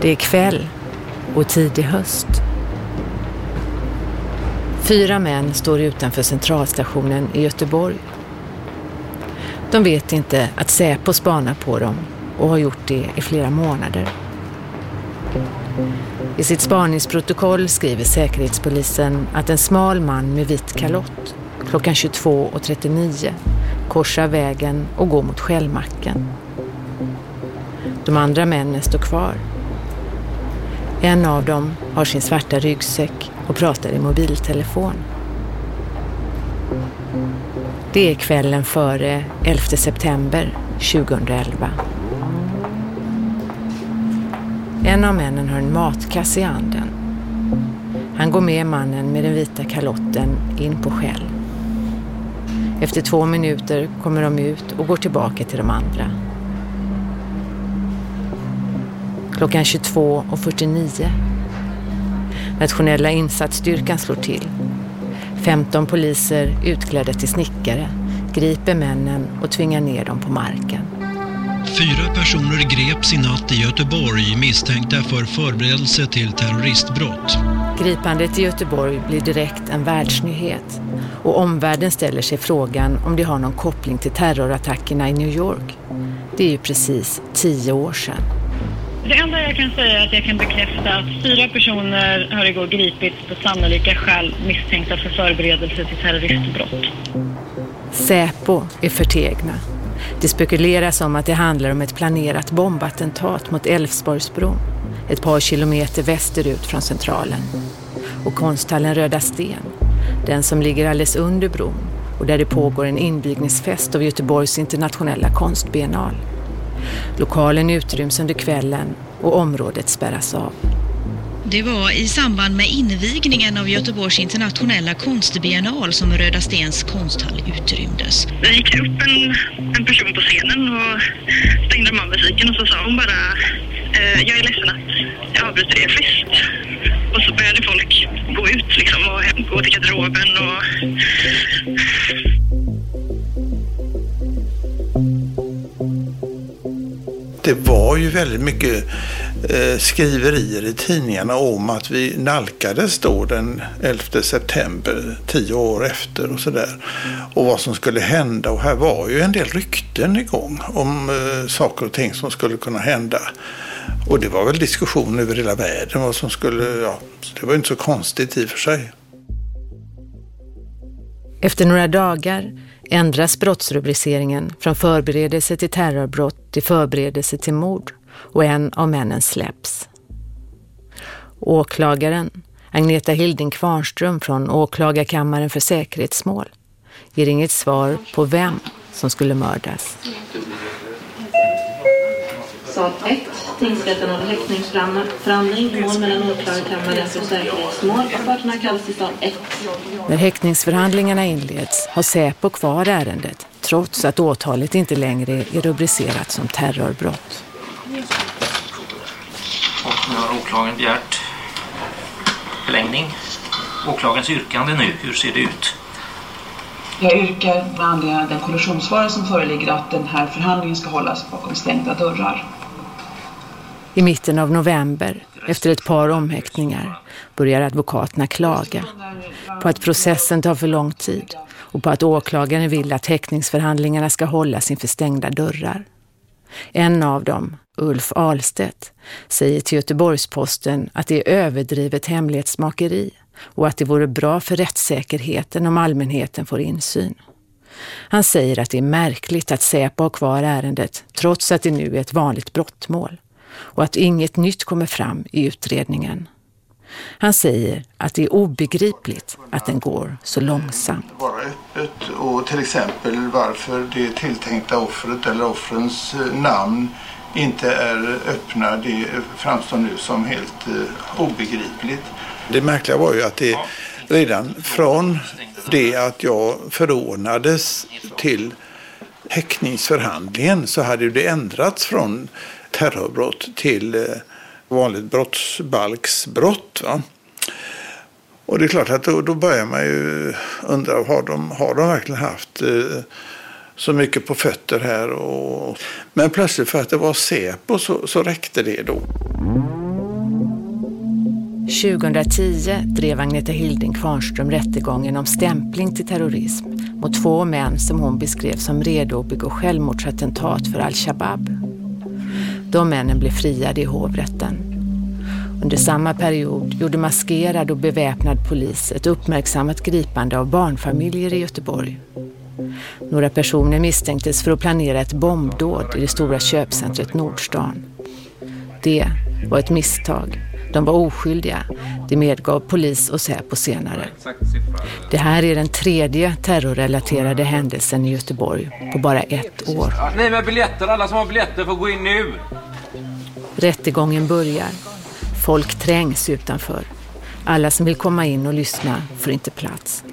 Det är kväll och tidig höst. Fyra män står utanför centralstationen i Göteborg. De vet inte att Säpo spanar på dem och har gjort det i flera månader. I sitt spaningsprotokoll skriver Säkerhetspolisen att en smal man med vit kalott klockan 22.39 korsar vägen och går mot Skällmacken. De andra männen står kvar. En av dem har sin svarta ryggsäck och pratar i mobiltelefon. Det är kvällen före 11 september 2011. En av männen har en matkasse i handen. Han går med mannen med den vita kalotten in på skäll. Efter två minuter kommer de ut och går tillbaka till de andra. Klockan 22.49. Nationella insatsstyrkan slår till. 15 poliser utklädda till snickare griper männen och tvingar ner dem på marken. Fyra personer greps i natt i Göteborg misstänkta för förberedelse till terroristbrott. Gripandet i Göteborg blir direkt en världsnyhet och omvärlden ställer sig frågan om det har någon koppling till terrorattackerna i New York. Det är ju precis tio år sedan. Det enda jag kan säga är att jag kan bekräfta att fyra personer har igår gripits på sannolika skäl misstänkta för förberedelse till terroristbrott. Säpo är förtegna. Det spekuleras om att det handlar om ett planerat bombattentat mot Älvsborgsbron, ett par kilometer västerut från centralen. Och konsthallen Röda Sten, den som ligger alldeles under bron och där det pågår en invigningsfest av Göteborgs internationella konstbiennal. Lokalen utryms under kvällen och området spärras av. Det var i samband med invigningen av Göteborgs internationella konstbiennal som Röda Stens konsthall utrymdes. Det gick upp en, en person på scenen och stängde av musiken och så sa hon bara eh, jag är ledsen att jag avbryter er fest. Och så började folk gå ut liksom och gå till garderoben och det var ju väldigt mycket eh, skriverier i tidningarna om att vi nalkades då den 11 september, tio år efter och sådär. Och vad som skulle hända. Och här var ju en del rykten igång om eh, saker och ting som skulle kunna hända. Och det var väl diskussion över hela världen vad som skulle, ja, det var inte så konstigt i och för sig. Efter några dagar ändras brottsrubriceringen från förberedelse till terrorbrott till förberedelse till mord och en av männen släpps. Åklagaren, Agneta Hilding Kvarnström från åklagarkammaren för säkerhetsmål, ger inget svar på vem som skulle mördas. Sak 1. Tingsrätten håller häktningsförhandling mål mellan åklagarkammaren för säkerhetsmål och parterna kallas till sak 1. När häktningsförhandlingarna inleds har Säpo kvar ärendet trots att åtalet inte längre är rubricerat som terrorbrott. Och nu har åklagaren begärt förlängning. Åklagarens yrkande nu, hur ser det ut? Jag yrkar med anledning av den kollisionsfara som föreligger att den här förhandlingen ska hållas bakom stängda dörrar. I mitten av november, efter ett par omhäktningar, börjar advokaterna klaga på att processen tar för lång tid och på att åklagaren vill att häktningsförhandlingarna ska hållas inför stängda dörrar. En av dem, Ulf Ahlstedt, säger till Göteborgsposten att det är överdrivet hemlighetsmakeri och att det vore bra för rättssäkerheten om allmänheten får insyn. Han säger att det är märkligt att Säpo har kvar ärendet trots att det nu är ett vanligt brottmål och att inget nytt kommer fram i utredningen. Han säger att det är obegripligt att den går så långsamt. Vara öppet och till exempel varför det tilltänkta offret eller offrens eh, namn inte är öppna, det framstår nu som helt eh, obegripligt. Det märkliga var ju att det redan från det att jag förordnades till häktningsförhandlingen så hade det ändrats från terrorbrott till eh, vanligt brottsbalksbrott. Va? Och det är klart att då, då börjar man ju undra, har de, har de verkligen haft eh, så mycket på fötter här. Och... Men plötsligt för att det var Säpo så, så räckte det då. 2010 drev Agneta Hilding Kvarnström rättegången om stämpling till terrorism mot två män som hon beskrev som redo att begå självmordsattentat för al-Shabaab. De männen blev friade i hovrätten. Under samma period gjorde maskerad och beväpnad polis ett uppmärksammat gripande av barnfamiljer i Göteborg. Några personer misstänktes för att planera ett bombdåd i det stora köpcentret Nordstan. Det var ett misstag. De var oskyldiga. Det medgav polis och Säpo senare. Det här är den tredje terrorrelaterade händelsen i Göteborg på bara ett år. Ni med biljetter, alla som har biljetter får gå in nu. Rättegången börjar. Folk trängs utanför. Alla som vill komma in och lyssna får inte plats.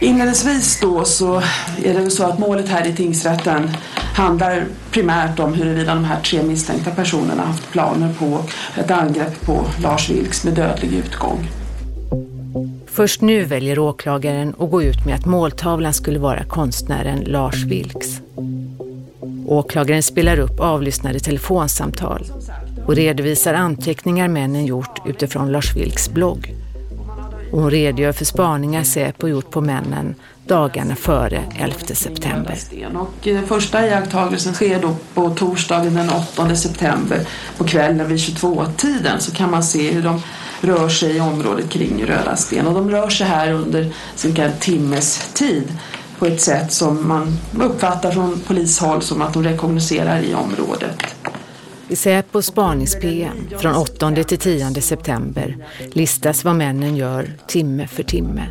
Inledningsvis då så är det så att målet här i tingsrätten handlar primärt om huruvida de här tre misstänkta personerna haft planer på ett angrepp på Lars Vilks med dödlig utgång. Först nu väljer åklagaren att gå ut med att måltavlan skulle vara konstnären Lars Vilks. Åklagaren spelar upp avlyssnade telefonsamtal och redovisar anteckningar männen gjort utifrån Lars Vilks blogg. Och hon redogör för spaningar Säpo gjort på männen dagarna före 11 september. Och eh, första iakttagelsen sker då på torsdagen den 8 september på kvällen vid 22-tiden så kan man se hur de rör sig i området kring Röda Sten. Och de rör sig här under cirka en timmes tid på ett sätt som man uppfattar från polishåll som att de rekognoserar i området. I Säpos spanings-PM från 8 till 10 september listas vad männen gör timme för timme.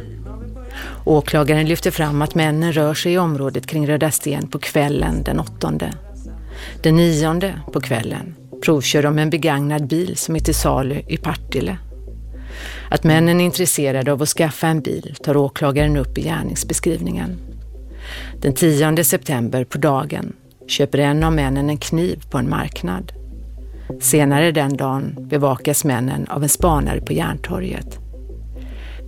Åklagaren lyfter fram att männen rör sig i området kring Röda Sten på kvällen den 8. Den 9 på kvällen provkör de en begagnad bil som är till salu i Partille. Att männen är intresserade av att skaffa en bil tar åklagaren upp i gärningsbeskrivningen. Den 10 september på dagen köper en av männen en kniv på en marknad. Senare den dagen bevakas männen av en spanare på Järntorget.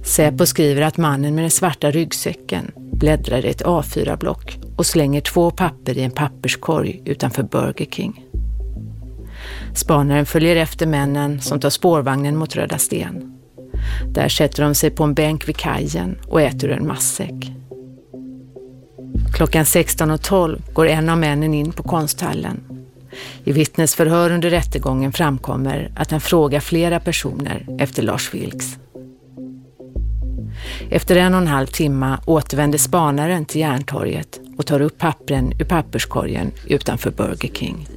Säpo skriver att mannen med den svarta ryggsäcken bläddrar i ett A4-block och slänger två papper i en papperskorg utanför Burger King. Spanaren följer efter männen som tar spårvagnen mot Röda Sten. Där sätter de sig på en bänk vid kajen och äter ur en massäck. Klockan 16.12 går en av männen in på konsthallen. I vittnesförhör under rättegången framkommer att han frågar flera personer efter Lars Vilks. Efter en och en halv timme återvänder spanaren till Järntorget och tar upp pappren ur papperskorgen utanför Burger King.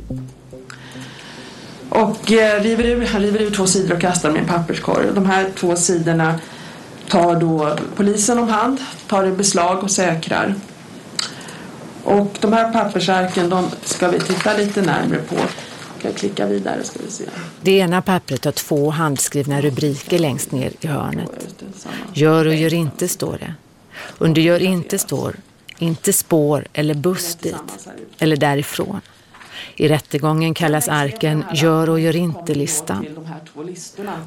Och eh, river ur, han river ur två sidor och kastar dem i en papperskorg. De här två sidorna tar då polisen om hand, tar i beslag och säkrar. Och de här pappersarken de ska vi titta lite närmare på. Jag klicka vidare ska vi se. Det ena pappret har två handskrivna rubriker längst ner i hörnet. Gör och gör inte står det. Under gör inte står inte spår eller buss dit eller därifrån. I rättegången kallas arken Gör och gör inte-listan.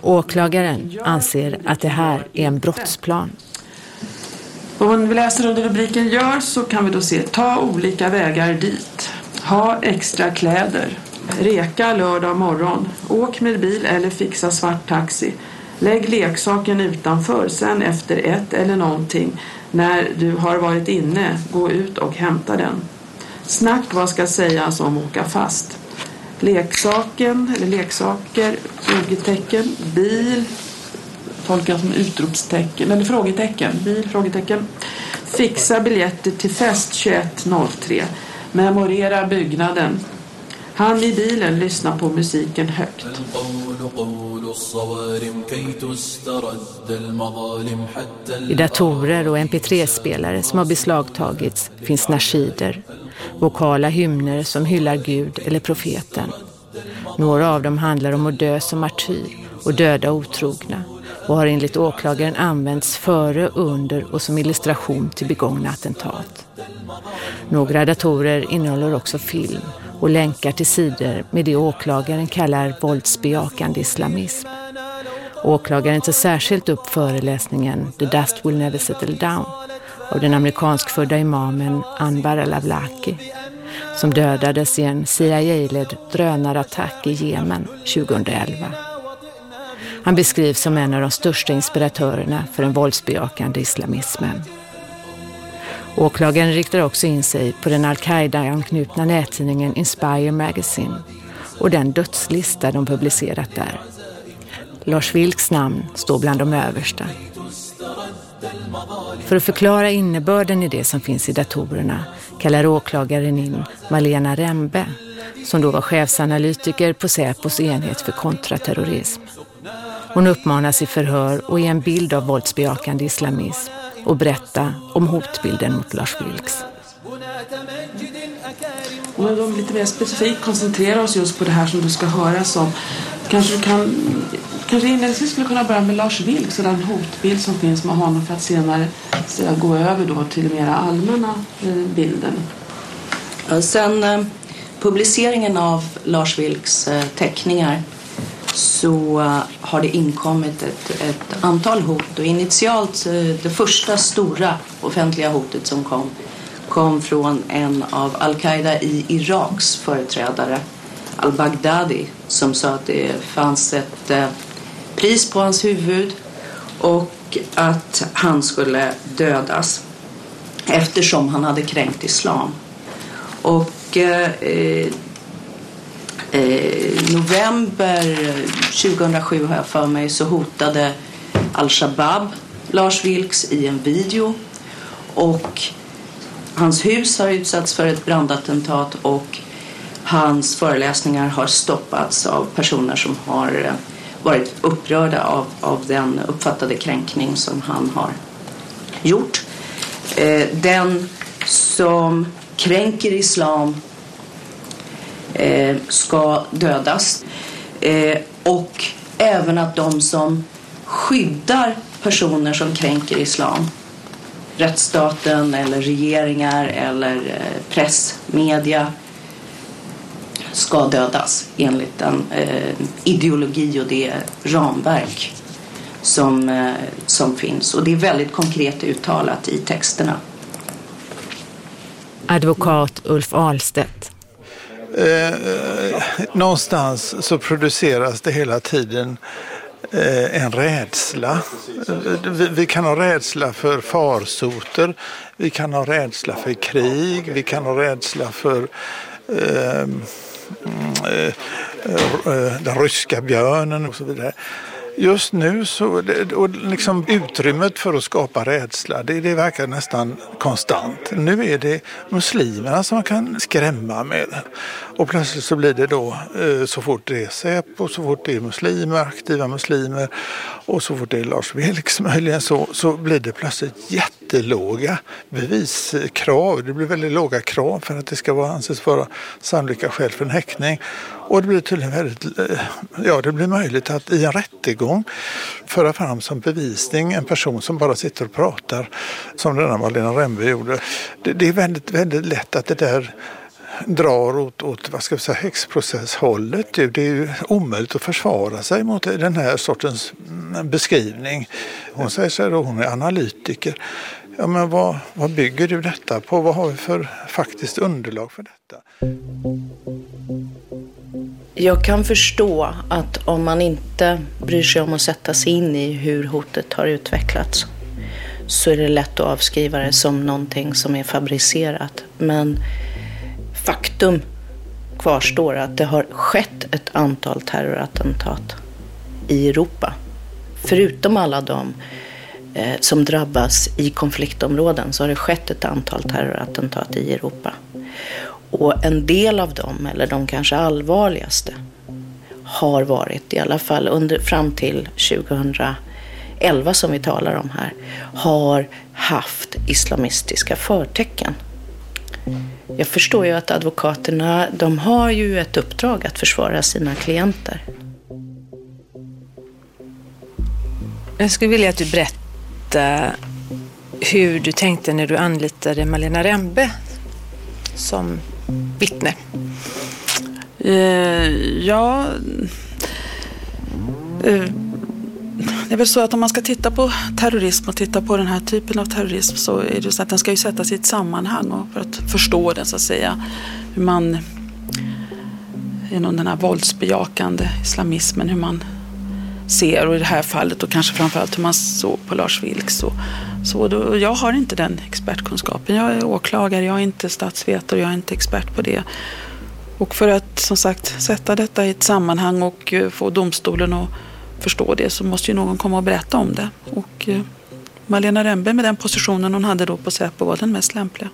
Åklagaren anser att det här är en brottsplan. Om vi läser under rubriken Gör så kan vi då se Ta olika vägar dit. Ha extra kläder. Reka lördag morgon. Åk med bil eller fixa svart taxi. Lägg leksaken utanför, sen efter ett eller någonting när du har varit inne, gå ut och hämta den. Snack vad ska sägas om åka fast. Leksaken, eller leksaker, frågetecken, bil, tolkas som utropstecken, eller frågetecken, bil, frågetecken. Fixa biljetter till fest 21.03. Memorera byggnaden. Han i bilen lyssnar på musiken högt. I datorer och mp3-spelare som har beslagtagits finns nashider, vokala hymner som hyllar Gud eller profeten. Några av dem handlar om att dö som martyr och döda otrogna och har enligt åklagaren använts före, under och som illustration till begångna attentat. Några datorer innehåller också film och länkar till sidor med det åklagaren kallar våldsbejakande islamism. Åklagaren tar särskilt upp föreläsningen The Dust Will Never Settle Down av den amerikanskfödda imamen Anbar al-Awlaki som dödades i en CIA-ledd drönarattack i Jemen 2011. Han beskrivs som en av de största inspiratörerna för den våldsbejakande islamismen. Åklagaren riktar också in sig på den al-Qaida-anknutna nättidningen Inspire Magazine och den dödslista de publicerat där. Lars Vilks namn står bland de översta. För att förklara innebörden i det som finns i datorerna kallar åklagaren in Malena Rembe som då var chefsanalytiker på Säpos enhet för kontraterrorism. Hon uppmanas i förhör och ge en bild av våldsbejakande islamism och berätta om hotbilden mot Lars Vilks. Om vi lite mer specifikt koncentrerar oss just på det här som du ska höras om. Kanske du kan kanske inledningsvis skulle kunna börja med Lars Vilks och den hotbild som finns med honom för att senare gå över då till den mera allmänna eh, bilden. Sen eh, publiceringen av Lars Vilks eh, teckningar så eh, har det inkommit ett, ett antal hot och initialt eh, det första stora offentliga hotet som kom kom från en av al-Qaida i Iraks företrädare al-Baghdadi som sa att det fanns ett eh, pris på hans huvud och att han skulle dödas eftersom han hade kränkt islam. Och eh, eh, november 2007 har jag för mig så hotade al-Shabaab Lars Vilks i en video och Hans hus har utsatts för ett brandattentat och hans föreläsningar har stoppats av personer som har eh, varit upprörda av, av den uppfattade kränkning som han har gjort. Eh, den som kränker islam Eh, ska dödas. Eh, och även att de som skyddar personer som kränker islam rättsstaten eller regeringar eller eh, press, media ska dödas enligt den eh, ideologi och det ramverk som, eh, som finns. Och det är väldigt konkret uttalat i texterna. Advokat Ulf Ahlstedt. Eh, eh, någonstans så produceras det hela tiden Eh, en rädsla. Eh, vi kan ha rädsla för farsoter, vi kan ha rädsla för krig, vi kan ha rädsla för eh, mm, eh den ryska björnen och så vidare just nu så, och liksom utrymmet för att skapa rädsla, det, det verkar nästan konstant. Nu är det muslimerna som man kan skrämma med. Och plötsligt så blir det då, eh, så fort det är Säpo, så fort det är muslimer, aktiva muslimer och så fort det är Lars Vilks möjligen så, så blir det plötsligt jättelåga beviskrav. Det blir väldigt låga krav för att det ska vara, anses vara sannolika skäl för en häktning. Och det blir tydligen väldigt, eh, ja det blir möjligt att i en rättegång föra fram som bevisning en person som bara sitter och pratar som denna Malena Rembe gjorde. Det, det är väldigt, väldigt lätt att det där drar åt, åt vad ska vi säga, häxprocesshållet. Det är ju omöjligt att försvara sig mot den här sortens mm, beskrivning. Hon säger sig att hon är analytiker. Ja, men vad, vad bygger du detta på? Vad har vi för faktiskt underlag för detta? Jag kan förstå att om man inte bryr sig om att sätta sig in i hur hotet har utvecklats så är det lätt att avskriva det som någonting som är fabricerat. Men faktum kvarstår att det har skett ett antal terrorattentat i Europa. Förutom alla de eh, som drabbas i konfliktområden så har det skett ett antal terrorattentat i Europa. Och en del av dem, eller de kanske allvarligaste, har varit, i alla fall under, fram till 2011 som vi talar om här, har haft islamistiska förtecken. Jag förstår ju att advokaterna, de har ju ett uppdrag att försvara sina klienter. Jag skulle vilja att du berättar hur du tänkte när du anlitade Malena Rembe som vittne. Eh, ja... Eh, Det är väl så att om man ska titta på terrorism och titta på den här typen av terrorism så är det så att den ska ju sättas i ett sammanhang och för att förstå den så att säga. Hur man genom den här våldsbejakande islamismen, hur man ser och i det här fallet och kanske framförallt hur man såg på Lars Vilks. Och, så då, jag har inte den expertkunskapen. Jag är åklagare, jag är inte statsvetare, jag är inte expert på det. Och för att som sagt sätta detta i ett sammanhang och eh, få domstolen att förstå det så måste ju någon komma och berätta om det. Och eh, Malena Rembe med den positionen hon hade då på Säpo var den mest lämpliga.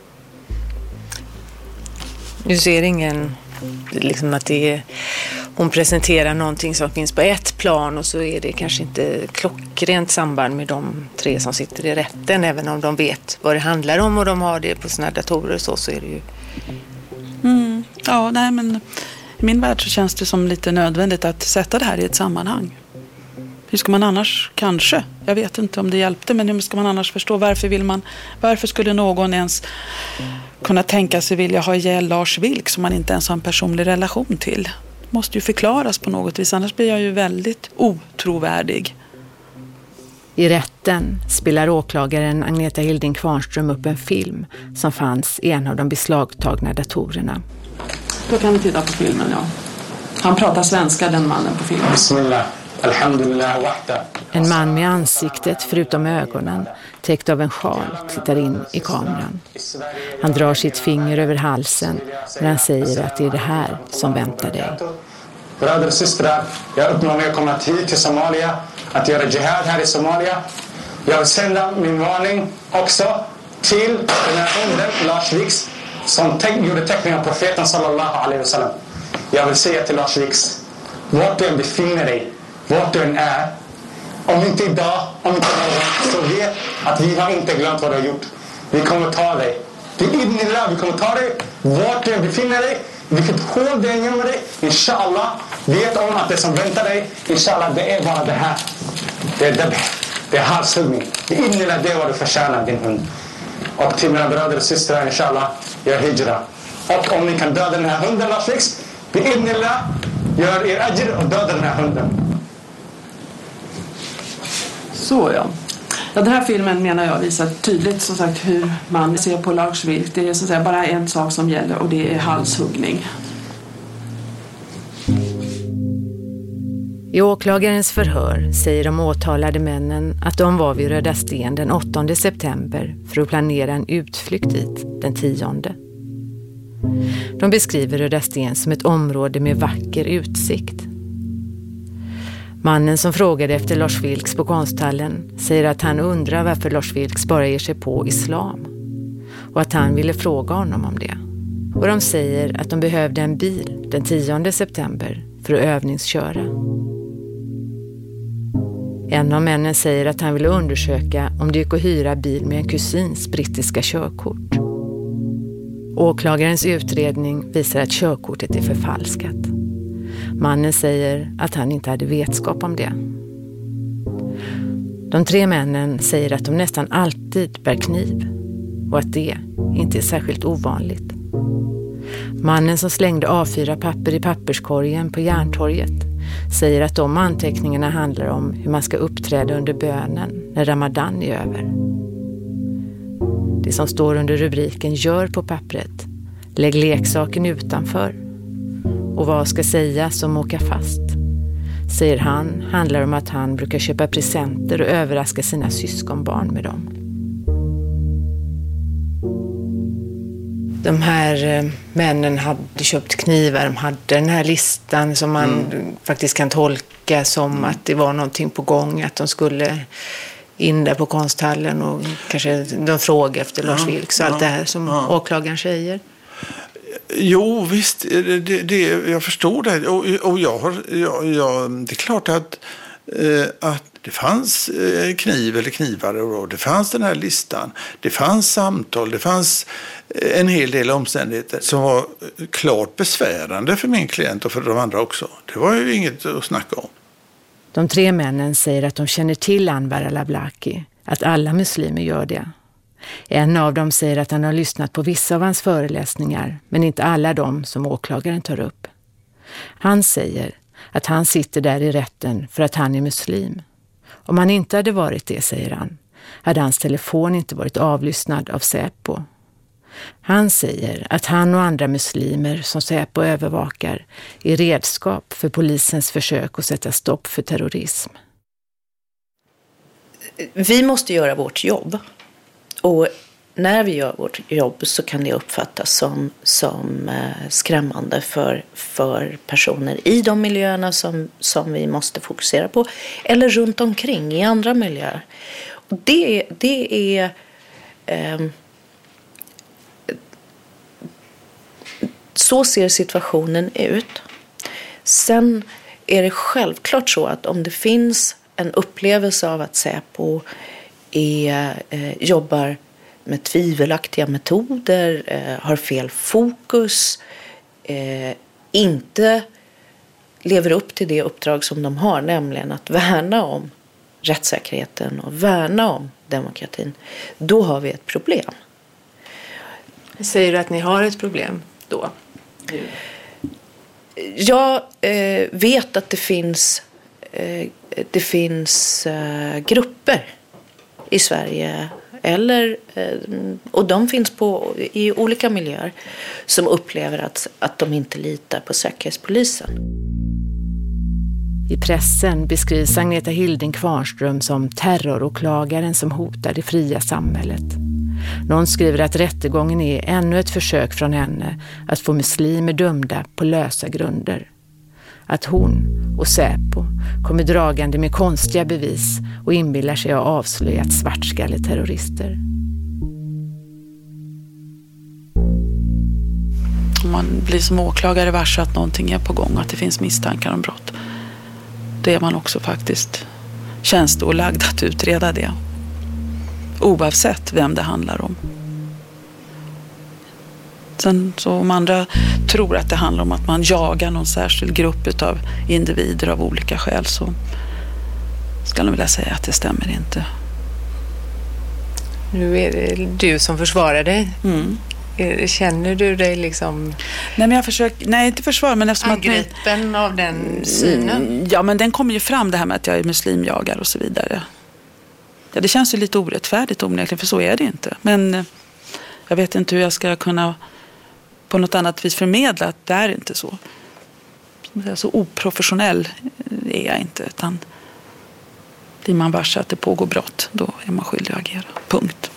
Du ser ingen, liksom att det är, hon presenterar någonting som finns på ett plan och så är det kanske inte klockrent samband med de tre som sitter i rätten. Även om de vet vad det handlar om och de har det på sina datorer och så, så är det ju... Mm, ja, nej men i min värld så känns det som lite nödvändigt att sätta det här i ett sammanhang. Hur ska man annars, kanske, jag vet inte om det hjälpte, men hur ska man annars förstå varför vill man, varför skulle någon ens kunna tänka sig vilja ha ihjäl Lars Vilk som man inte ens har en personlig relation till? Det måste ju förklaras på något vis, annars blir jag ju väldigt otrovärdig. I rätten spelar åklagaren Agneta Hilding Kvarnström upp en film som fanns i en av de beslagtagna datorerna. Då kan vi titta på filmen, ja. Han pratar svenska, den mannen på filmen. En man med ansiktet, förutom ögonen, täckt av en sjal, tittar in i kameran. Han drar sitt finger över halsen när han säger att det är det här som väntar dig. Bröder och systrar, jag uppmanar er att komma hit till Somalia, att göra jihad här i Somalia. Jag vill sända min varning också till den här hunden, Lars Vilks, som gjorde teckningar av profeten sallallahu alaihi wasallam. Jag vill säga till Lars Vilks, vart du än befinner dig, vart du än är, om inte idag, om inte imorgon, så vet att vi har inte glömt vad du har gjort. Vi kommer ta dig. Det är idnillah, vi kommer ta dig vart du än befinner dig, vilket hål du än gömmer dig. Inshallah, vet om att det som väntar dig, inshallah, det är bara det här. Det är det. Det är halshuggning. Det är lilla, det är vad du förtjänar, din hund. Och till mina bröder och systrar, inshallah, gör hijra. Och om ni kan döda den här hunden, Lars Vilks, bi'idnillah, gör er ajr och döda den här hunden. Så ja. ja. Den här filmen menar jag visar tydligt som sagt hur man ser på Lars Det är så att säga bara en sak som gäller och det är halshuggning. I åklagarens förhör säger de åtalade männen att de var vid Röda Sten den 8 september för att planera en utflykt dit den 10. De beskriver Röda Sten som ett område med vacker utsikt. Mannen som frågade efter Lars Vilks på konsthallen säger att han undrar varför Lars Vilks bara ger sig på islam och att han ville fråga honom om det. Och de säger att de behövde en bil den 10 september för att övningsköra. En av männen säger att han ville undersöka om det gick att hyra bil med en kusins brittiska körkort. Åklagarens utredning visar att körkortet är förfalskat. Mannen säger att han inte hade vetskap om det. De tre männen säger att de nästan alltid bär kniv och att det inte är särskilt ovanligt. Mannen som slängde A4-papper i papperskorgen på Järntorget säger att de anteckningarna handlar om hur man ska uppträda under bönen när Ramadan är över. Det som står under rubriken Gör på pappret, lägg leksaken utanför och vad ska sägas om åka fast? Säger han handlar om att han brukar köpa presenter och överraska sina syskonbarn med dem. De här eh, männen hade köpt knivar, de hade den här listan som man mm. faktiskt kan tolka som mm. att det var någonting på gång, att de skulle in där på konsthallen och kanske de frågar efter Lars Vilks och allt det här som ja. åklagaren säger. Jo, visst, det, det, jag förstår det. Och, och jag har, jag, jag, det är klart att, eh, att det fanns eh, kniv eller knivar och det fanns den här listan. Det fanns samtal, det fanns eh, en hel del omständigheter som var eh, klart besvärande för min klient och för de andra också. Det var ju inget att snacka om. De tre männen säger att de känner till Anwar al-Awlaki, att alla muslimer gör det. En av dem säger att han har lyssnat på vissa av hans föreläsningar, men inte alla de som åklagaren tar upp. Han säger att han sitter där i rätten för att han är muslim Om han inte hade varit det, säger han, hade hans telefon inte varit avlyssnad av Säpo. Han säger att han och andra muslimer som Säpo övervakar är redskap för polisens försök att sätta stopp för terrorism. Vi måste göra vårt jobb. Och när vi gör vårt jobb så kan det uppfattas som, som eh, skrämmande för, för personer i de miljöerna som, som vi måste fokusera på. Eller runt omkring i andra miljöer. Och det, det är... Eh, så ser situationen ut. Sen är det självklart så att om det finns en upplevelse av att Säpo är, eh, jobbar med tvivelaktiga metoder, eh, har fel fokus, eh, inte lever upp till det uppdrag som de har, nämligen att värna om rättssäkerheten och värna om demokratin, då har vi ett problem. Säger du att ni har ett problem då? Jag eh, vet att det finns, eh, det finns eh, grupper i Sverige eller, eh, och de finns på, i olika miljöer som upplever att, att de inte litar på Säkerhetspolisen. I pressen beskrivs Agneta Hilding Kvarnström som terroråklagaren som hotar det fria samhället. Någon skriver att rättegången är ännu ett försök från henne att få muslimer dömda på lösa grunder. Att hon och Säpo kommer dragande med konstiga bevis och inbillar sig ha avslöjat svartskalleterrorister. Man blir som åklagare varse att någonting är på gång, att det finns misstankar om brott. Då är man också faktiskt tjänsteålagd att utreda det. Oavsett vem det handlar om. Sen så om andra tror att det handlar om att man jagar någon särskild grupp av individer av olika skäl så ska jag vilja säga att det stämmer inte. Nu är det du som försvarar dig. Mm. Känner du dig liksom... Nej, men jag försöker, nej inte försvar, men eftersom Angripen att, av den synen? Mm, ja, men den kommer ju fram det här med att jag är muslimjagare och så vidare. Ja, det känns ju lite orättfärdigt onekligen, för så är det inte. Men eh, jag vet inte hur jag ska kunna på något annat vis förmedla att det är inte så. Så oprofessionell är jag inte. Utan blir man varse att det pågår brott, då är man skyldig att agera. Punkt.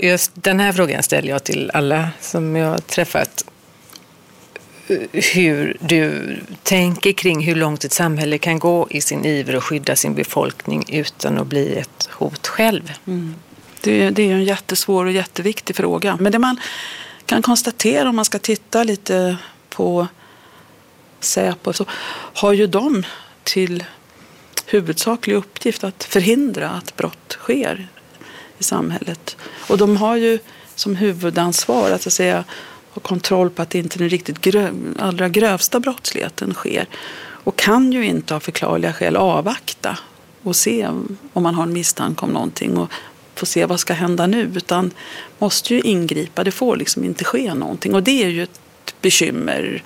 Just den här frågan ställer jag till alla som jag har träffat. Hur du tänker kring hur långt ett samhälle kan gå i sin iver att skydda sin befolkning utan att bli ett hot själv. Mm. Det, det är en jättesvår och jätteviktig fråga. Men det man kan konstatera om man ska titta lite på Säpo så har ju de till huvudsaklig uppgift att förhindra att brott sker i samhället. Och de har ju som huvudansvar att, att säga, ha kontroll på att inte den riktigt grö, allra grövsta brottsligheten sker. Och kan ju inte av förklarliga skäl avvakta och se om man har en misstanke om någonting och få se vad ska hända nu. Utan måste ju ingripa. Det får liksom inte ske någonting. Och det är ju ett bekymmer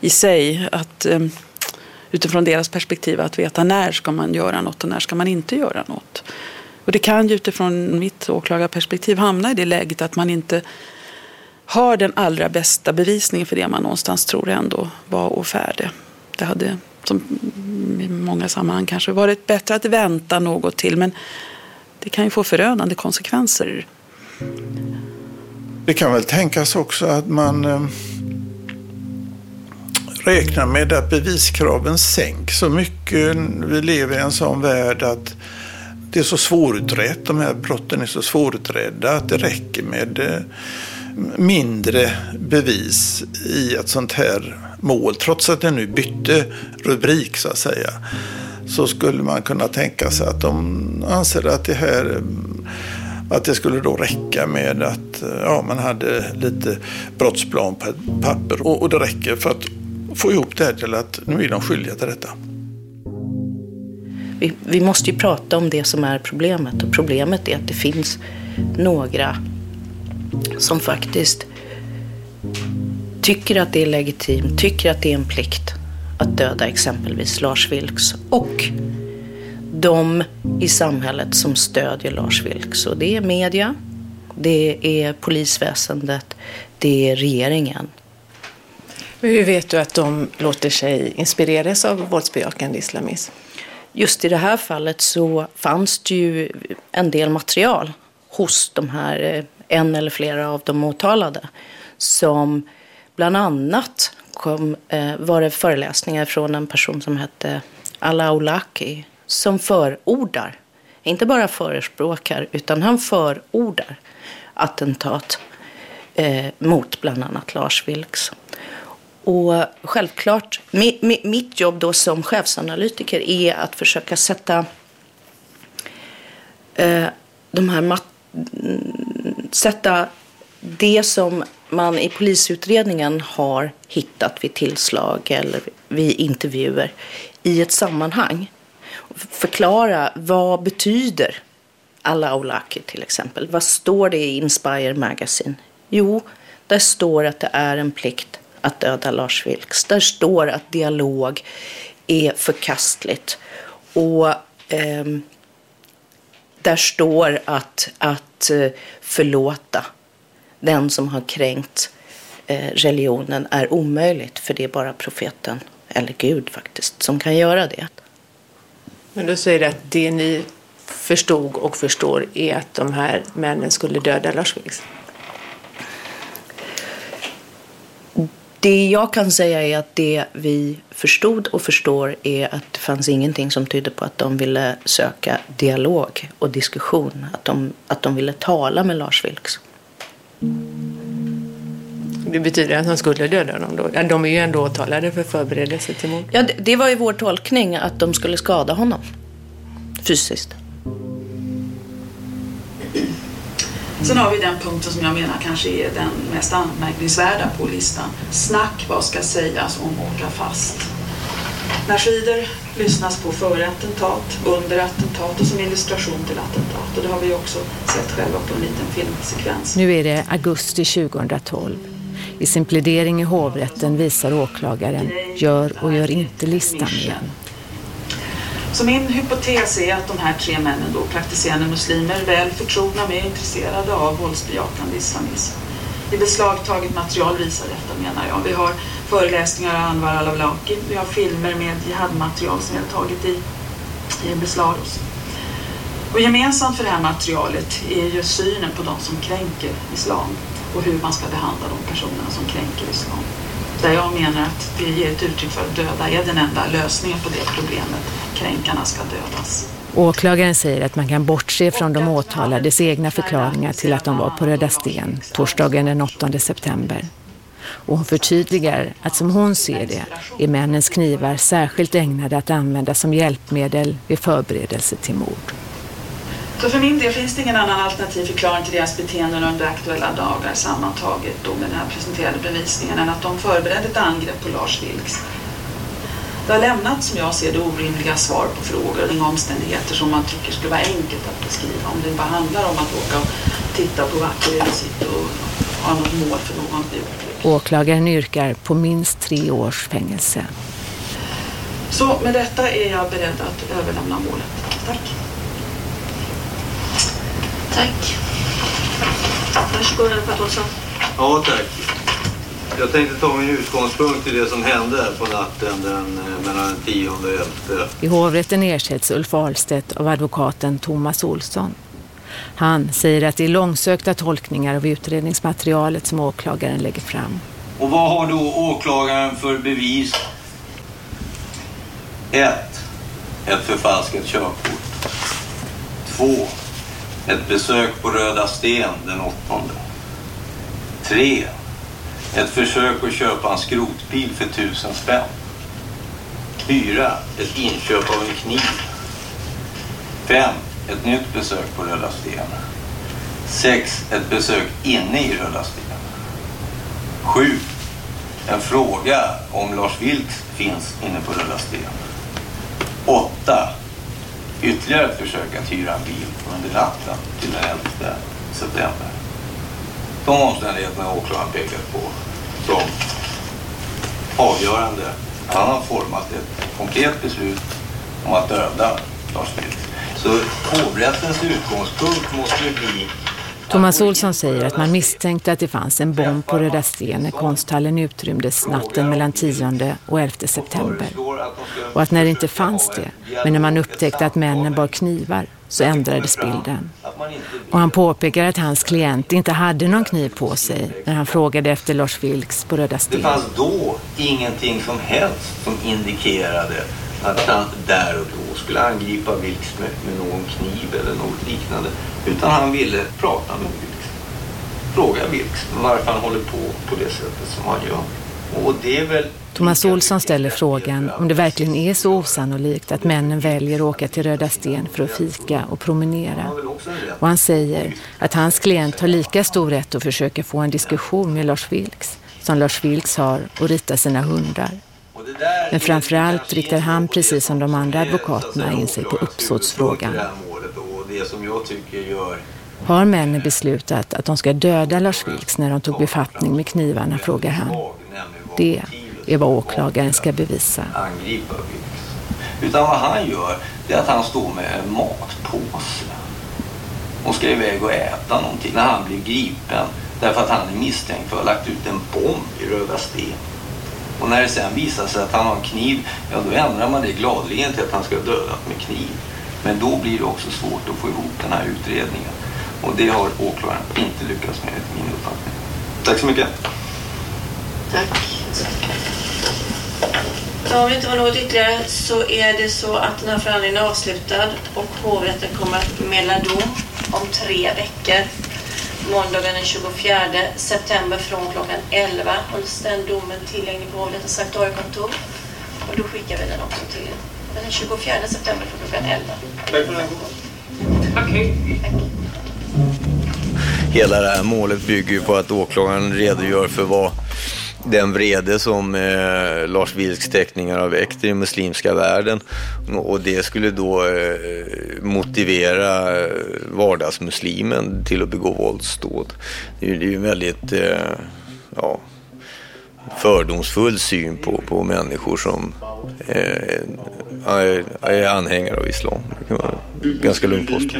i sig. att eh, Utifrån deras perspektiv att veta när ska man göra något och när ska man inte göra något. Och det kan ju utifrån mitt åklagarperspektiv hamna i det läget att man inte har den allra bästa bevisningen för det man någonstans tror ändå var och färde. Det hade som i många sammanhang kanske varit bättre att vänta något till men det kan ju få förödande konsekvenser. Det kan väl tänkas också att man eh, räknar med att beviskraven sänks så mycket. Vi lever i en sån värld att det är så svårutrett, de här brotten är så svårutredda att det räcker med eh, mindre bevis i ett sånt här mål. Trots att det nu bytte rubrik så att säga så skulle man kunna tänka sig att de anser att det här att det skulle då räcka med att eh, ja, man hade lite brottsplan på ett papper. Och, och det räcker för att få ihop det här till att nu är de skyldiga till detta. Vi, vi måste ju prata om det som är problemet. Och problemet är att det finns några som faktiskt tycker att det är legitimt, tycker att det är en plikt att döda exempelvis Lars Vilks och de i samhället som stödjer Lars Vilks. Och det är media, det är polisväsendet, det är regeringen. Men hur vet du att de låter sig inspireras av våldsbejakande islamism? Just i det här fallet så fanns det ju en del material hos de här, eh, en eller flera av de åtalade, som bland annat Stockholm eh, var det föreläsningar från en person som hette Alaulaki som förordar, inte bara förespråkar, utan han förordar attentat eh, mot bland annat Lars Vilks. Och självklart, mi, mi, mitt jobb då som chefsanalytiker är att försöka sätta eh, de här mat, mm, sätta det som man i polisutredningen har hittat vid tillslag eller vid intervjuer i ett sammanhang. Förklara vad betyder Alaulaki till exempel. Vad står det i Inspire Magazine? Jo, där står att det är en plikt att döda Lars Vilks. Där står att dialog är förkastligt. Och eh, där står att, att eh, förlåta den som har kränkt eh, religionen är omöjligt. För det är bara profeten, eller Gud faktiskt, som kan göra det. Men då säger du att det ni förstod och förstår är att de här männen skulle döda Lars Vilks? Det jag kan säga är att det vi förstod och förstår är att det fanns ingenting som tydde på att de ville söka dialog och diskussion. Att de, att de ville tala med Lars Vilks. Det betyder att de skulle döda honom då? De är ju ändå åtalade för förberedelse till mord. Ja, det, det var ju vår tolkning att de skulle skada honom. Fysiskt. Sen har vi den punkten som jag menar kanske är den mest anmärkningsvärda på listan. Snack vad ska sägas om åka fast. När skidor lyssnas på före attentat, under attentat och som illustration till attentat. Och det har vi också sett själva på en liten filmsekvens. Nu är det augusti 2012. I sin plädering i hovrätten visar åklagaren gör och gör inte listan igen. Så min hypotes är att de här tre männen, då, praktiserande muslimer, väl förtrogna med intresserade av våldsbejakande islamism. I beslagtaget material visar detta menar jag. Vi har föreläsningar av Anwar al-Awlaki, vi har filmer med jihadmaterial som vi har tagit i, i beslag. Och gemensamt för det här materialet är ju synen på de som kränker islam och hur man ska behandla de personerna som kränker islam. Där jag menar att det ger ett uttryck för att döda är den enda lösningen på det problemet. Kränkarna ska dödas. Åklagaren säger att man kan bortse från de åtalades egna förklaringar till att de var på Röda Sten torsdagen den 8 september. Och hon förtydligar att som hon ser det är männens knivar särskilt ägnade att användas som hjälpmedel vid förberedelse till mord. Så för min del finns det ingen annan alternativ förklaring till deras beteenden under aktuella dagar sammantaget då med den här presenterade bevisningen än att de förberedde ett angrepp på Lars Vilks. Det har lämnat, som jag ser det, orimliga svar på frågor och inga omständigheter som man tycker skulle vara enkelt att beskriva. Om det bara handlar om att åka och titta på vacker utsikt och ha något mål för någon. Åklagaren yrkar på minst tre års fängelse. Så med detta är jag beredd att överlämna målet. Tack. Tack. Varsågod, Alf Olsson. Ja, tack. Jag tänkte ta min utgångspunkt i det som hände på natten den, eh, mellan den 10 och 11. I hovrätten ersätts Ulf Ahlstedt av advokaten Thomas Olsson. Han säger att det är långsökta tolkningar av utredningsmaterialet som åklagaren lägger fram. Och vad har då åklagaren för bevis? 1. Ett förfalskat körkort. 2. Ett besök på Röda Sten den 8. 3. Ett försök att köpa en skrotbil för tusen spänn. 4. Ett inköp av en kniv. 5. Ett nytt besök på Röda Sten. 6. Ett besök inne i Röda Sten. 7. En fråga om Lars Vilks finns inne på Röda Sten. 8. Ytterligare ett försök att hyra en bil under natten till den 11 september. De omständigheterna har åklagaren pekat på som avgörande. Han har format ett konkret beslut om att döda Lars Vilks. Så hovrättens utgångspunkt måste ju bli Thomas Olsson säger att man misstänkte att det fanns en bomb på Röda Sten när konsthallen utrymdes natten mellan 10 och 11 september. Och att när det inte fanns det, men när man upptäckte att männen bar knivar, så ändrades bilden. Och han påpekar att hans klient inte hade någon kniv på sig när han frågade efter Lars Vilks på Röda Sten. Det fanns då ingenting som helst som indikerade att han där och då skulle angripa Vilks med, med någon kniv eller något liknande. Utan han ville prata med Vilks. Fråga Vilks varför han håller på på det sättet som han gör. Och det är väl Thomas Olsson ställer frågan om det verkligen är så osannolikt att männen väljer att åka till Röda Sten för att fika och promenera. Och han säger att hans klient har lika stor rätt att försöka få en diskussion med Lars Vilks som Lars Vilks har att rita sina hundar. Men framförallt riktar han, precis som de andra advokaterna, in sig på uppsåtsfrågan. Har männen beslutat att de ska döda Lars Vilks när de tog befattning med knivarna, frågar han. Det är vad åklagaren ska bevisa. Utan vad han gör det är att han står med en matpåse och ska iväg och äta någonting när han blir gripen därför att han är misstänkt för att ha lagt ut en bomb i Röda Sten. Och när det sen visar sig att han har en kniv, ja då ändrar man det gladeligen till att han ska ha dödat med kniv. Men då blir det också svårt att få ihop den här utredningen. Och det har åklagaren inte lyckats med, enligt min uppfattning. Tack så mycket. Tack. Ja, om det inte var något ytterligare så är det så att den här förhandlingen är avslutad och hovrätten kommer att meddela dom om tre veckor. Måndagen den 24 september från klockan 11 hålls den domen tillgänglig på hovrättens aktuariekontor. Och då skickar vi den också till. Den 24 september från klockan 11. Tack för den. Okej. Hela det här målet bygger ju på att åklagaren redogör för vad den vrede som eh, Lars Vilks teckningar har väckt i den muslimska världen. Och det skulle då eh, motivera eh, vardagsmuslimen till att begå våldsdåd. Det är ju en väldigt eh, ja, fördomsfull syn på, på människor som eh, är, är anhängare av islam. Det kan man ganska lugnt påstå.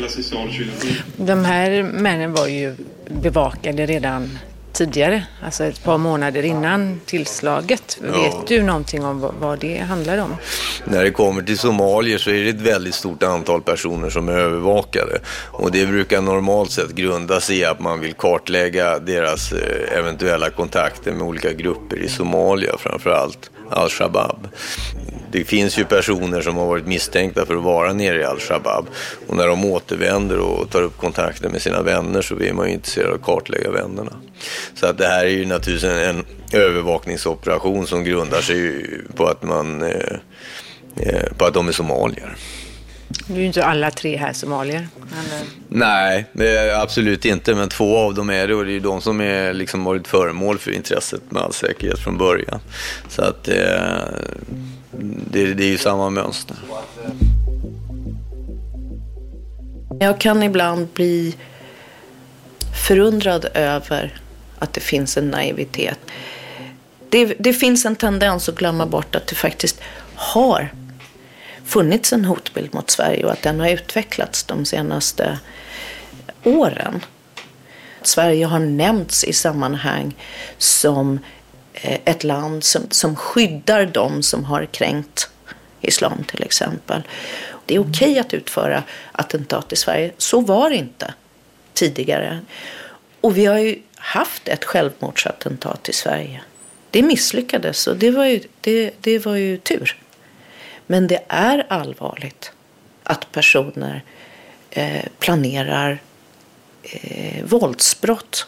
De här männen var ju bevakade redan tidigare, alltså ett par månader innan tillslaget. Ja. Vet du någonting om vad, det handlar om? När det kommer till somalier så är det ett väldigt stort antal personer som är övervakade. Och det brukar normalt sett grunda sig i att man vill kartlägga deras eh, eventuella kontakter med olika grupper i Somalia, framförallt al-Shabaab. Det finns ju personer som har varit misstänkta för att vara nere i al-Shabaab. Och när de återvänder och tar upp kontakter med sina vänner så blir man ju intresserad av att kartlägga vännerna. Så att det här är ju naturligtvis en, en övervakningsoperation som grundar sig på att man eh, eh, på att de är somalier. Nu är ju inte alla tre här somalier. Eh, Nej, absolut inte, men två av dem är det och det är ju de som är liksom varit föremål för intresset med all säkerhet från början. Så att eh, det, det är ju samma mönster. Jag kan ibland bli förundrad över att det finns en naivitet. Det, det finns en tendens att glömma bort att det faktiskt har funnits en hotbild mot Sverige och att den har utvecklats de senaste åren. Sverige har nämnts i sammanhang som ett land som, som skyddar de som har kränkt islam till exempel. Det är okej att utföra attentat i Sverige. Så var det inte tidigare. Och vi har ju haft ett självmordsattentat i Sverige. Det misslyckades och det var ju, det, det var ju tur. Men det är allvarligt att personer eh, planerar eh, våldsbrott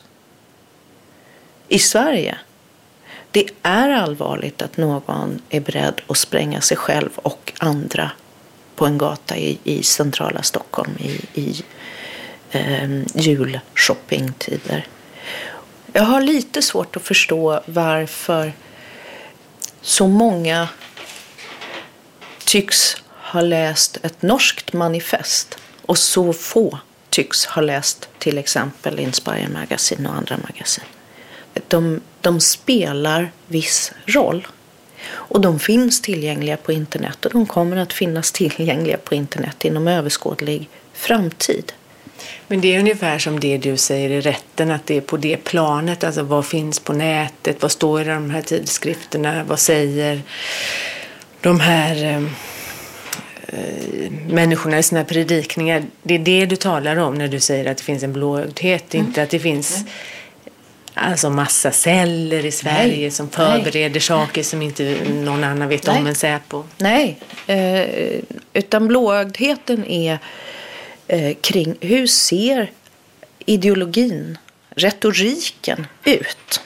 i Sverige. Det är allvarligt att någon är beredd att spränga sig själv och andra på en gata i, i centrala Stockholm i, i eh, julshoppingtider. Jag har lite svårt att förstå varför så många tycks ha läst ett norskt manifest och så få tycks ha läst till exempel Inspire Magazine och andra magasin. De, de spelar viss roll. Och de finns tillgängliga på internet och de kommer att finnas tillgängliga på internet inom överskådlig framtid. Men det är ungefär som det du säger i rätten, att det är på det planet. Alltså vad finns på nätet? Vad står i de här tidskrifterna? Vad säger de här eh, eh, människorna i sina predikningar? Det är det du talar om när du säger att det finns en blåögdhet, mm. inte att det finns mm. Alltså massa celler i Sverige Nej. som förbereder Nej. saker som inte någon annan vet Nej. om än Säpo. Nej, eh, utan blåögdheten är eh, kring hur ser ideologin, retoriken ut?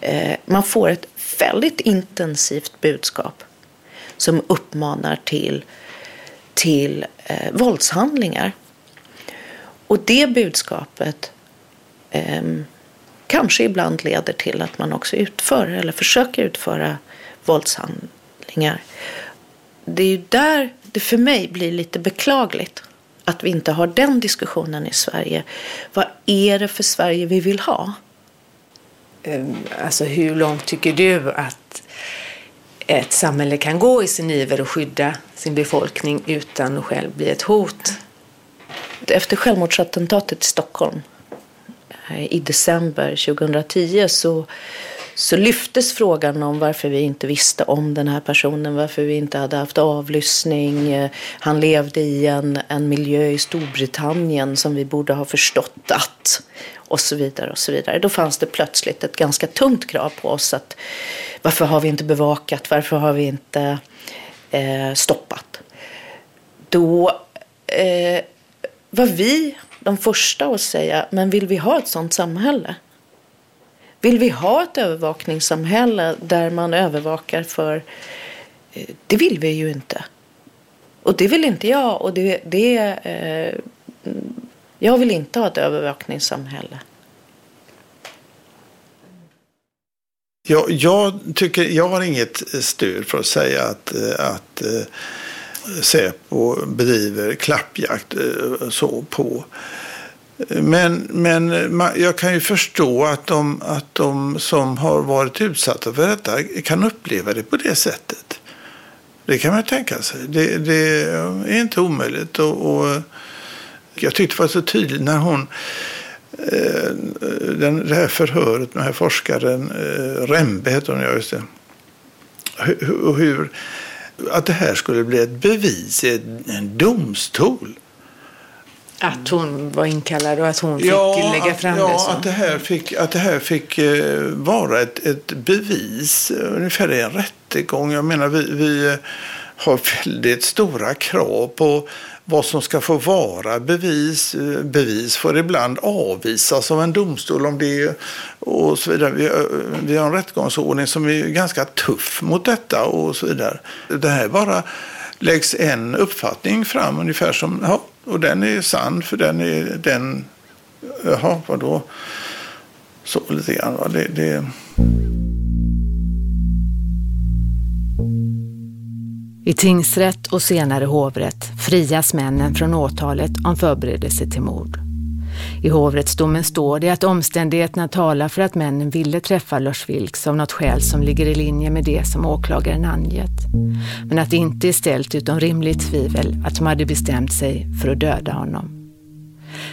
Eh, man får ett väldigt intensivt budskap som uppmanar till, till eh, våldshandlingar. Och det budskapet eh, kanske ibland leder till att man också utför eller försöker utföra våldshandlingar. Det är ju där det för mig blir lite beklagligt att vi inte har den diskussionen i Sverige. Vad är det för Sverige vi vill ha? Ehm, alltså hur långt tycker du att ett samhälle kan gå i sin iver att skydda sin befolkning utan att själv bli ett hot? Efter självmordsattentatet i Stockholm Eh, i december 2010 så så lyftes frågan om varför vi inte visste om den här personen, varför vi inte hade haft avlyssning. Eh, han levde i en, en miljö i Storbritannien som vi borde ha förstått att och så vidare och så vidare. Då fanns det plötsligt ett ganska tungt krav på oss att varför har vi inte bevakat, varför har vi inte eh, stoppat? Då eh, var vi de första att säga, men vill vi ha ett sådant samhälle? Vill vi ha ett övervakningssamhälle där man övervakar för... Eh, det vill vi ju inte. Och det vill inte jag. Och det, det, eh, jag vill inte ha ett övervakningssamhälle. Jag, jag, tycker, jag har inget stöd för att säga att, att eh, Säpo bedriver klappjakt eh, så på men, men jag kan ju förstå att de, att de som har varit utsatta för detta kan uppleva det på det sättet. Det kan man tänka sig. Det, det är inte omöjligt. Och, och, jag tyckte det var så tydligt när hon eh, den, det här förhöret med den här forskaren eh, Rembe heter hon, ja just det. Hur, hur, att det här skulle bli ett bevis i en domstol. Att hon var inkallad och att hon fick ja, lägga fram ja, det? Ja, att det här fick, att det här fick eh, vara ett, ett bevis, ungefär i en rättegång. Jag menar, vi, vi har väldigt stora krav på vad som ska få vara bevis. Bevis får ibland avvisas av en domstol om det och så vidare. Vi, vi har en rättegångsordning som är ganska tuff mot detta och så vidare. Det här bara läggs en uppfattning fram ungefär som, ja, och den är sann för den är den, jaha, vadå? Så lite grann va. Det, det... I tingsrätt och senare hovrätt frias männen från åtalet om förberedelse till mord. I hovrättsdomen står det att omständigheterna talar för att männen ville träffa Lars Vilks av något skäl som ligger i linje med det som åklagaren angett. Men att det inte är ställt utom rimligt tvivel att de hade bestämt sig för att döda honom.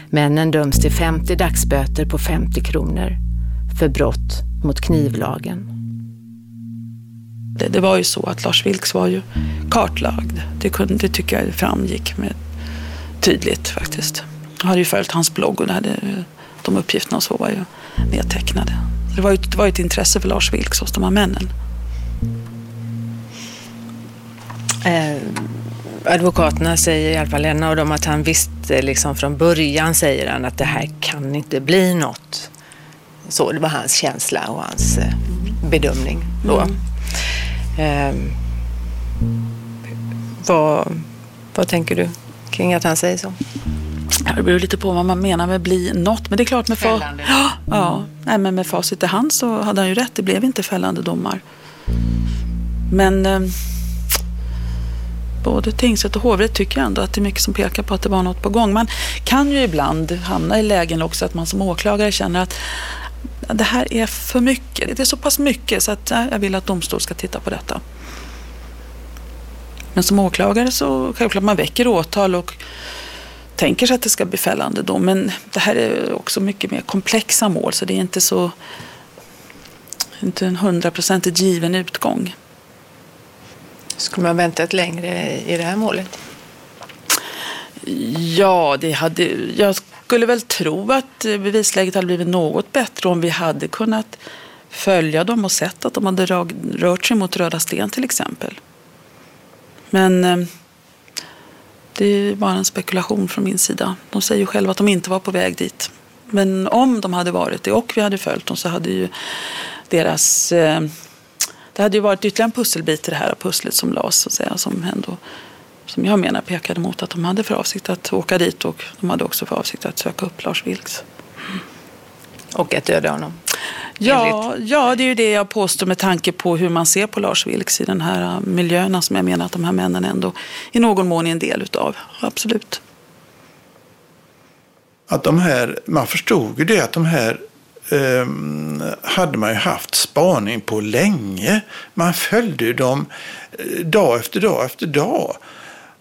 Männen döms till 50 dagsböter på 50 kronor för brott mot knivlagen. Det, det, var ju så att Lars Vilks var ju kartlagd. Det, kunde, det tycker jag framgick med tydligt faktiskt. Jag hade ju följt hans blogg och hade, de uppgifterna och så var ju nedtecknade. Det var ju, det var ett intresse för Lars Vilks hos de här männen. Eh, advokaterna säger i alla fall en av dem att han visste liksom från början säger han att det här kan inte bli något. Så det var hans känsla och hans eh, bedömning då. Mm. Eh, vad, vad tänker du kring att han säger så? Det beror lite på vad man menar med bli något. Men det är klart med, fa ja, ja, nej, men med facit i hand så hade han ju rätt. Det blev inte fällande domar. Men eh, både tingsrätt och hovrätt tycker ändå att det är mycket som pekar på att det var något på gång. Man kan ju ibland hamna i lägen också att man som åklagare känner att det här är för mycket. Det är så pass mycket så att jag vill att domstol ska titta på detta. Men som åklagare så självklart man väcker åtal och tänker sig att det ska bli fällande dom. Men det här är också mycket mer komplexa mål så det är inte så inte en hundraprocentigt given utgång. Skulle man väntat längre i det här målet? Ja, det hade, jag skulle väl tro att bevisläget hade blivit något bättre om vi hade kunnat följa dem och sett att de hade rört sig mot Röda Sten till exempel. Men eh, det är bara en spekulation från min sida. De säger ju själva att de inte var på väg dit. Men om de hade varit det och vi hade följt dem så hade ju deras... Eh, det hade ju varit ytterligare en pusselbit i det här pusslet som lades, så att säga, som ändå som jag menar pekade mot att de hade för avsikt att åka dit och de hade också för avsikt att söka upp Lars Vilks. Och att döda honom? Ja, ja, det är ju det jag påstår med tanke på hur man ser på Lars Vilks i den här miljön som jag menar att de här männen ändå i någon mån är en del utav. Absolut. Att de här, man förstod ju det att de här eh, hade man ju haft spaning på länge. Man följde ju dem eh, dag efter dag efter dag.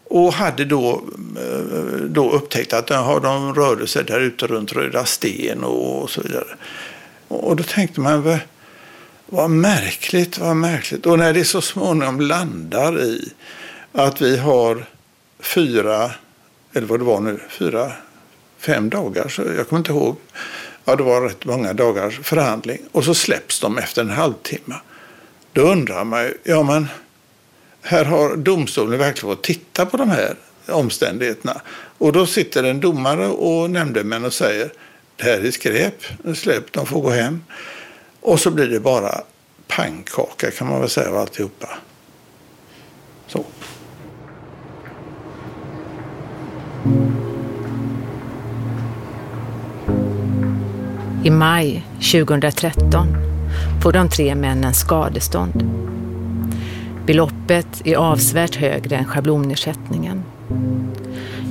Och hade då, eh, då upptäckt att de rörde sig där ute runt Röda Sten och så vidare. Och då tänkte man, vad, vad märkligt, vad märkligt. Och när det så småningom landar i att vi har fyra, eller vad det var nu, fyra, fem dagar, så jag kommer inte ihåg. Ja, det var rätt många dagars förhandling. Och så släpps de efter en halvtimme. Då undrar man ju, ja men här har domstolen verkligen fått titta på de här omständigheterna. Och då sitter en domare och nämndemän och säger det här är skräp, släpp, de får gå hem. Och så blir det bara pannkaka kan man väl säga av alltihopa. Så. I maj 2013 får de tre männen skadestånd. Beloppet är avsevärt högre än schablonersättningen.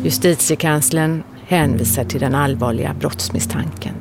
Justitiekanslern hänvisar till den allvarliga brottsmisstanken.